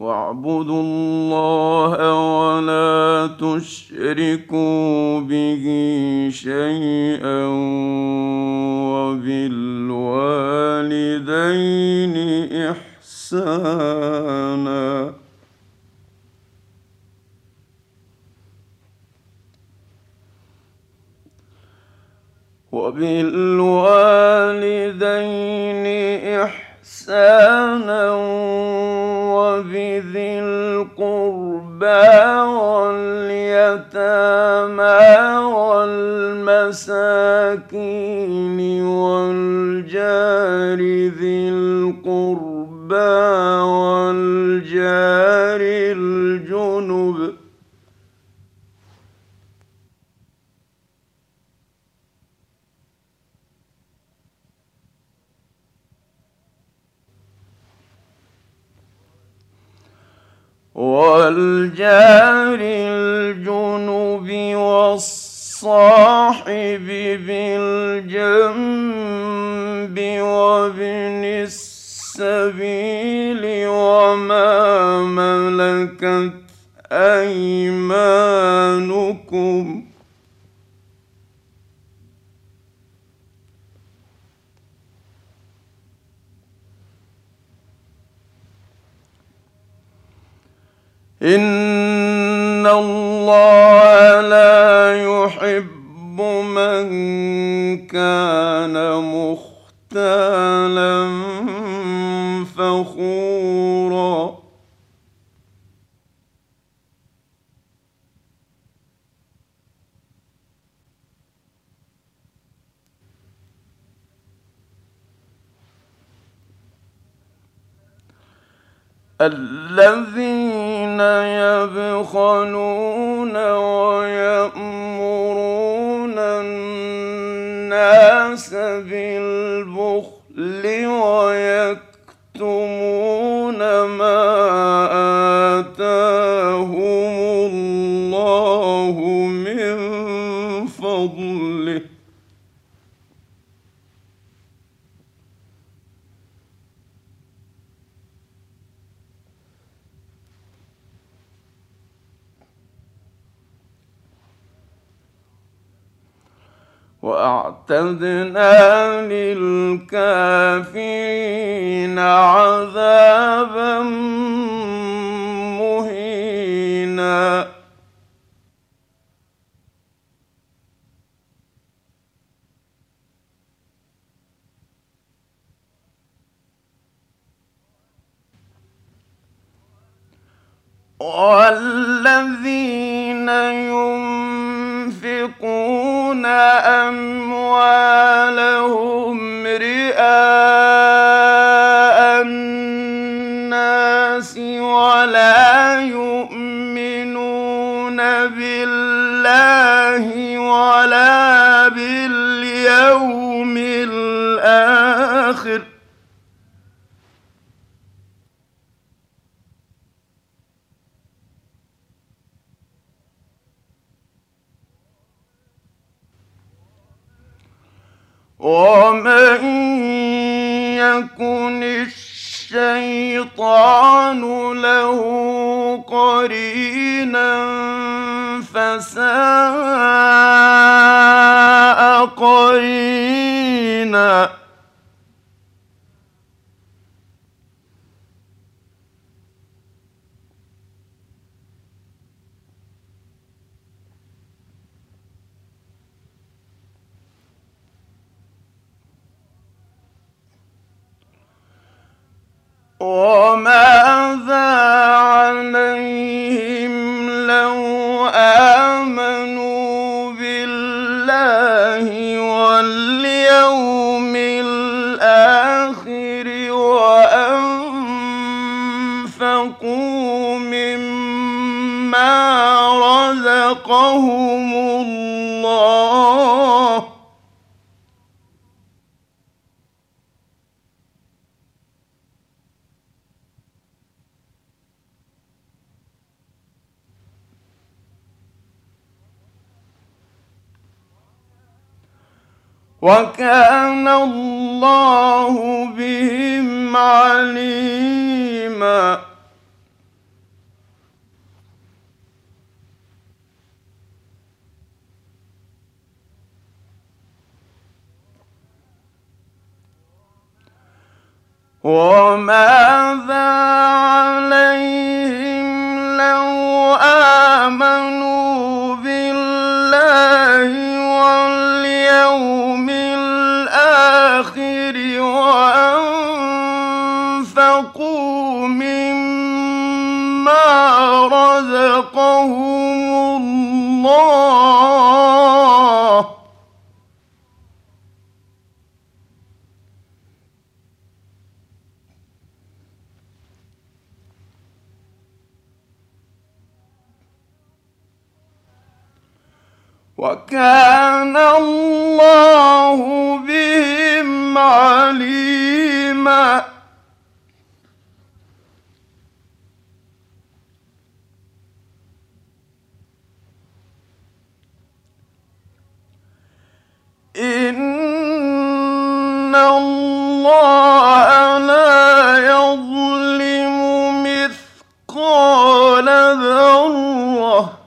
واعبدوا الله ولا تشركوا به شيئا وبالوالدين إحسانا. وبالوالدين إحسانا وبذي القربى واليتامى والمساكين والجار الجنب والصاحب بالجنب وابن السبيل وما ملكت أيمانكم إن الله لا يحب من كان مختالا الذين يبخلون ويأمرون الناس بالبخل ويكتمون ما وأعتدنا للكافرين عذابا مهينا. والذين ينفقون أموالهم رئاء الناس ولا يؤمنون بالله ولا باليوم ومن يكن الشيطان له قرينا فساء قرينا وماذا وكان الله بهم عليما. وماذا عليهم لو آمنوا وكان الله بهم عليما إن الله يظلم مثقال ذرة.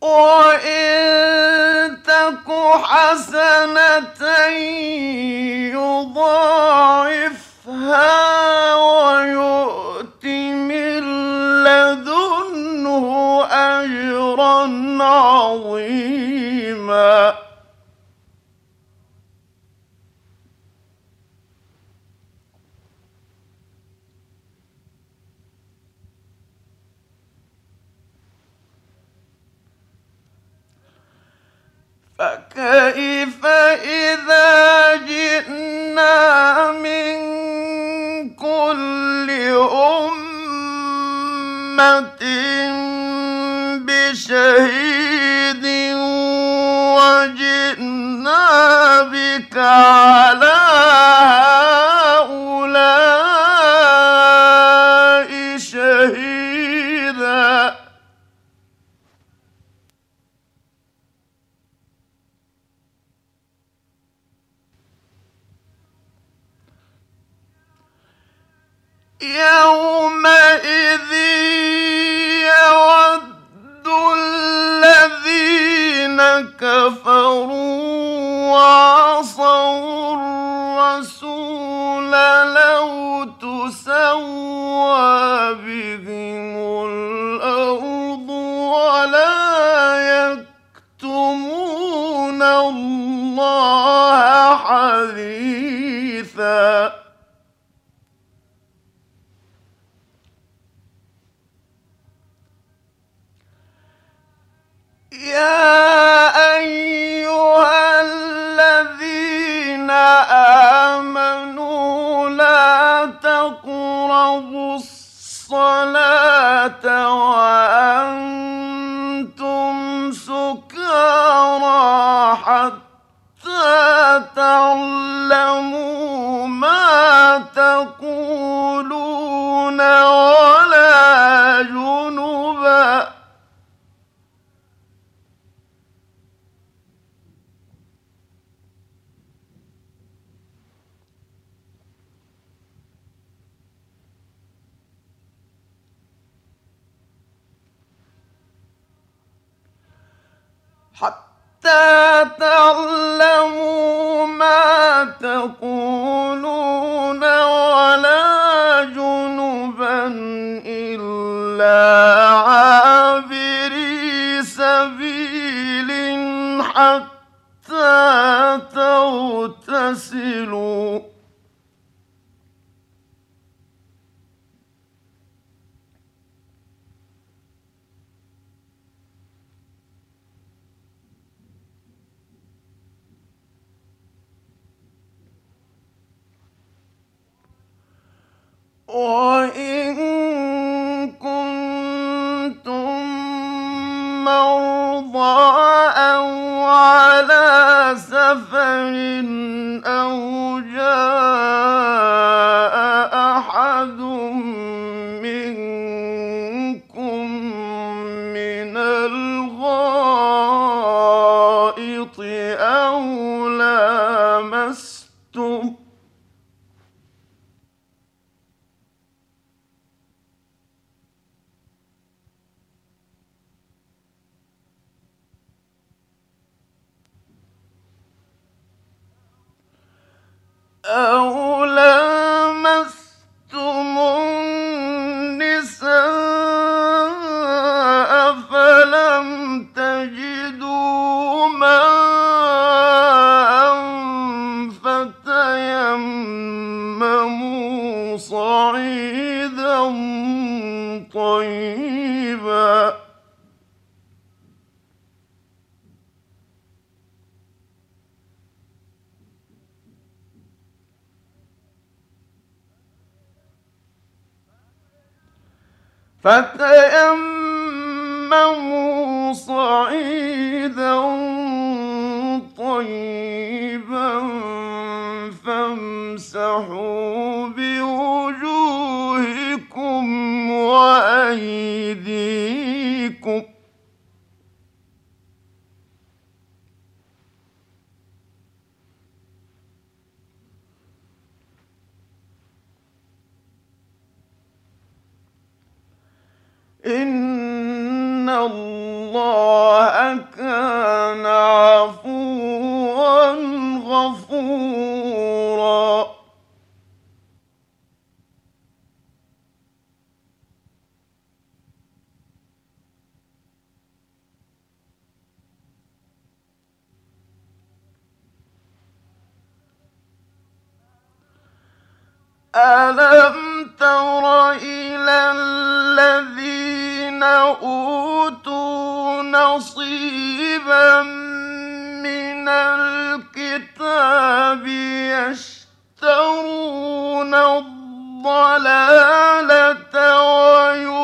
وإن تك حسنة يضاعفها عظيما. فكيف إذا جئنا من الله حديثا. يا أيها الذين آمنوا لا تقربوا الصلاة وأنتم تعلموا ما تقولون ولا جنبا حتى تعلموا ما تقولون. وإن كنتم مرضى على سفر أو جاء أحد فتيمموا صعيدا طيبا فامسحوا بوجوهكم وايديكم إن الله كان عفوا غفورا. ألم تر إلى أوتوا نصيبا من الكتاب يشترون الضلالة ويريدون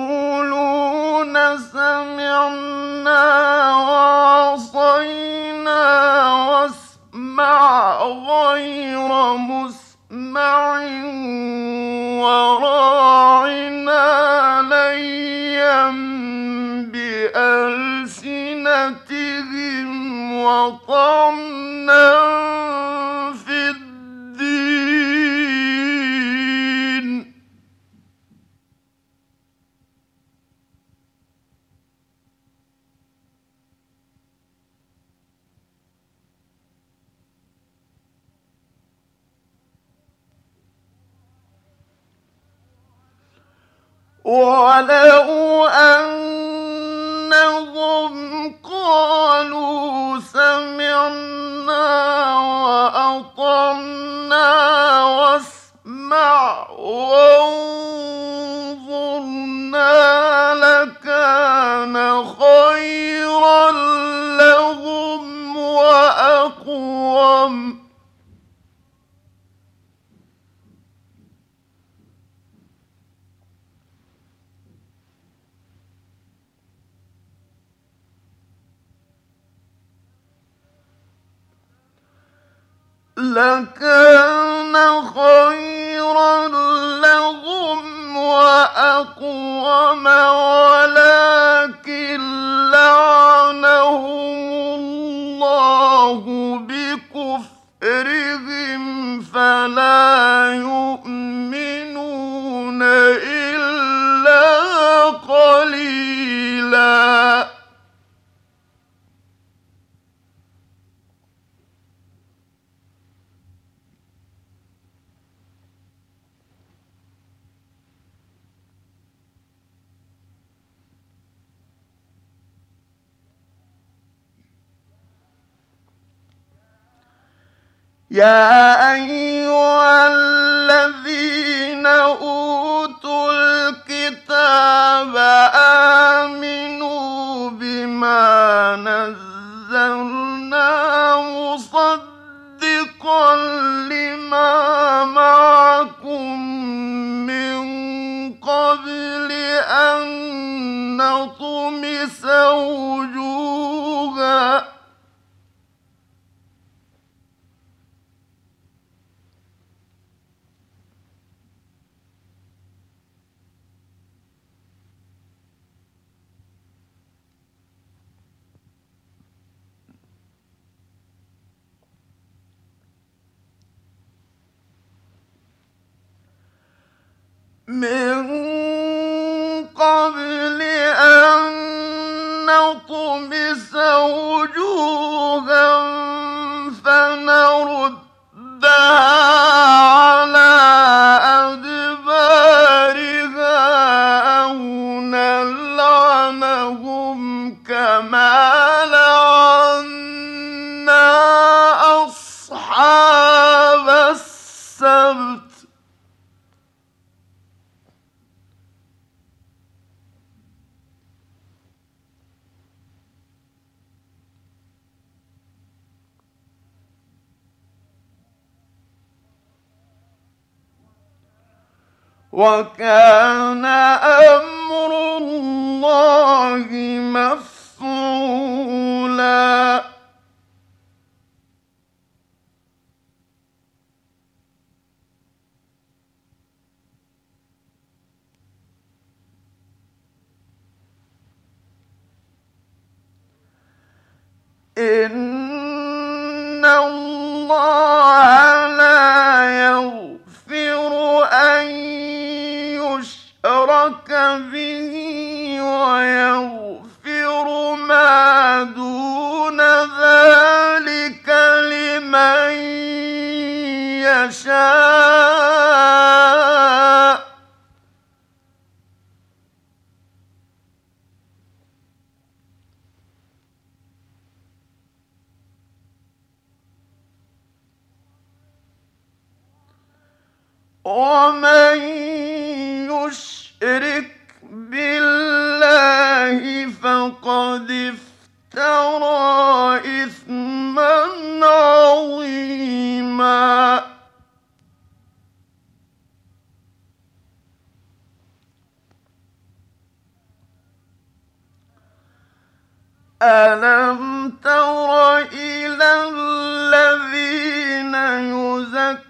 ويقولون سمعنا وعصينا واسمع غير مسمع وراعنا ليا بألسنتهم وطعنا ولو أنهم قالوا سمعنا وأطعنا واسمع وانظرنا لكان خيرا لهم وأقوم لكان خيرا لهم وأقوم ولكن يا أيها الذين أوتوا الكتاب آمنوا بما نزلنا كما لعنتم وكان أمر الله مفعولا. إن الله لا يغفر أن أشرك به ويغفر ما دون ذلك لمن يشاء. ومن يشرك بالله فقد افترى إثما عظيما. ألم تر إلى الذين يزكون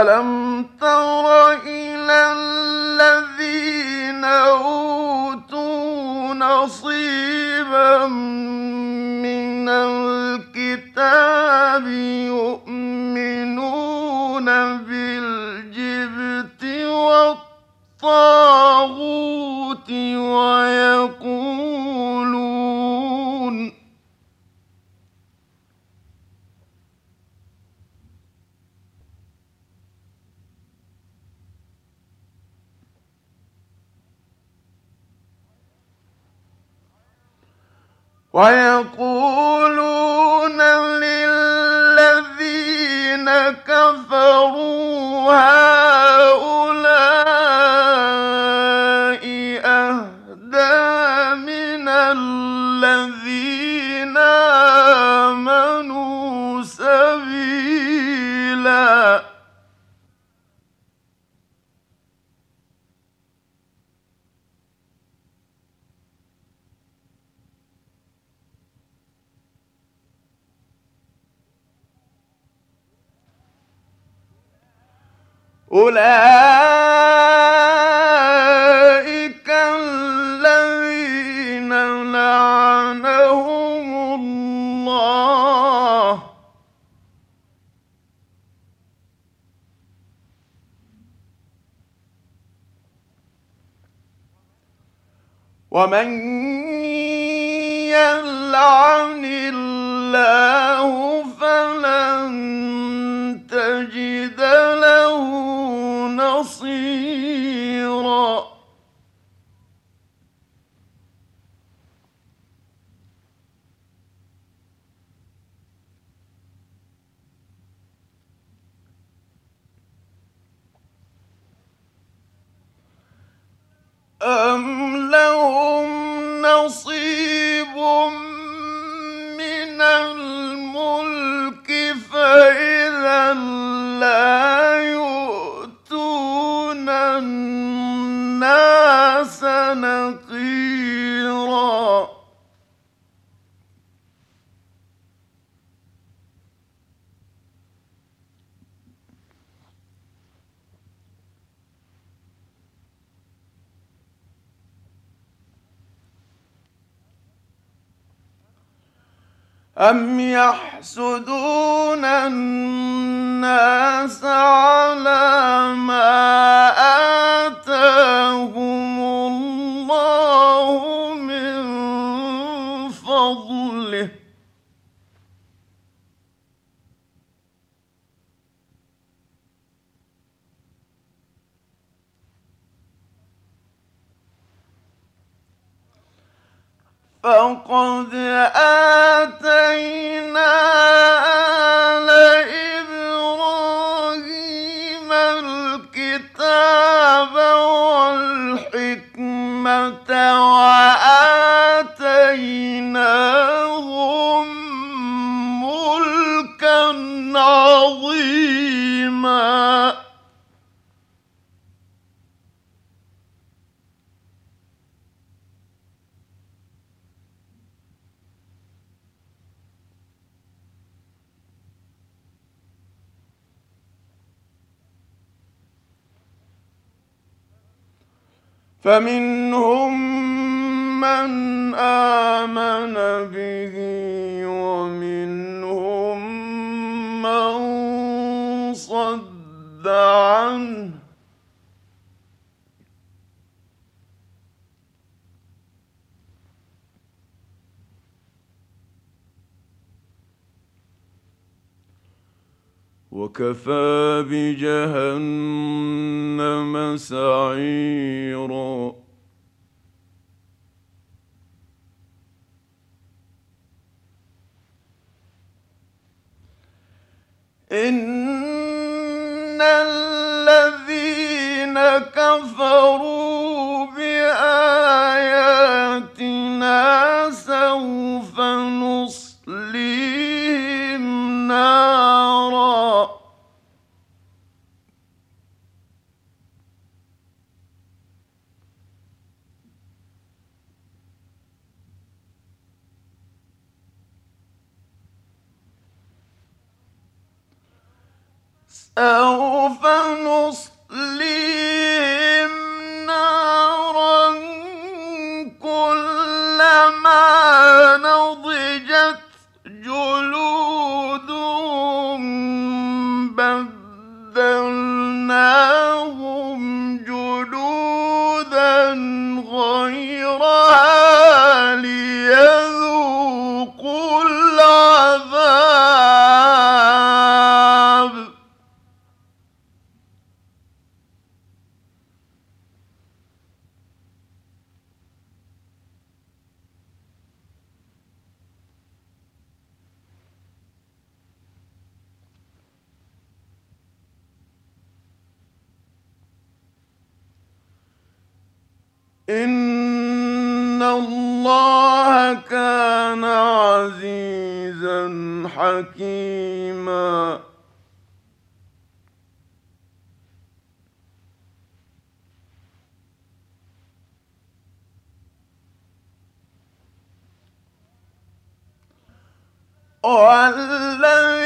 ألم تر إلى الذين أوتوا نصيبا من الكتاب يؤمنون بالجبت والطاغوت ويقولون ويقولون أولئك الذين لعنهم الله. ومن يلعن الله فلن تجد له أم لهم نصيب من الملك فإذا لا يؤتون الناس نقيرا أم يحسدون الناس على ما آتاهم الله من فضله فقد آتينا آل إبراهيم الكتاب والحكمة وآتيناهم فمنهم من آمن به ومنهم من صد عنه وكفى بجهنم سعيرا. ان الذين كفروا نصليهم نارا كلما نضجت جلودهم جلودا غيرها إن الله كان عزيزا حكيما والذين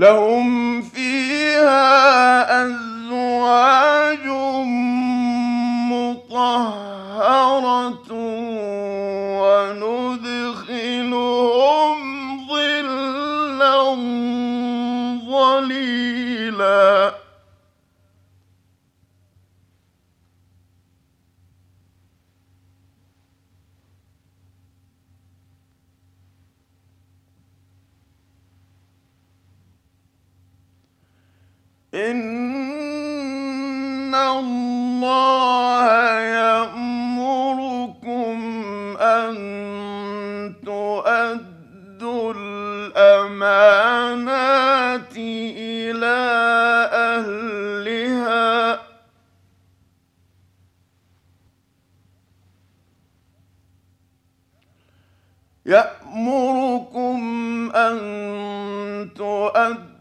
لهم فيها أزواج مطهرة. إن الله يأمركم أن تؤدوا الأمانات إلى أهلها يأمركم أن تؤدوا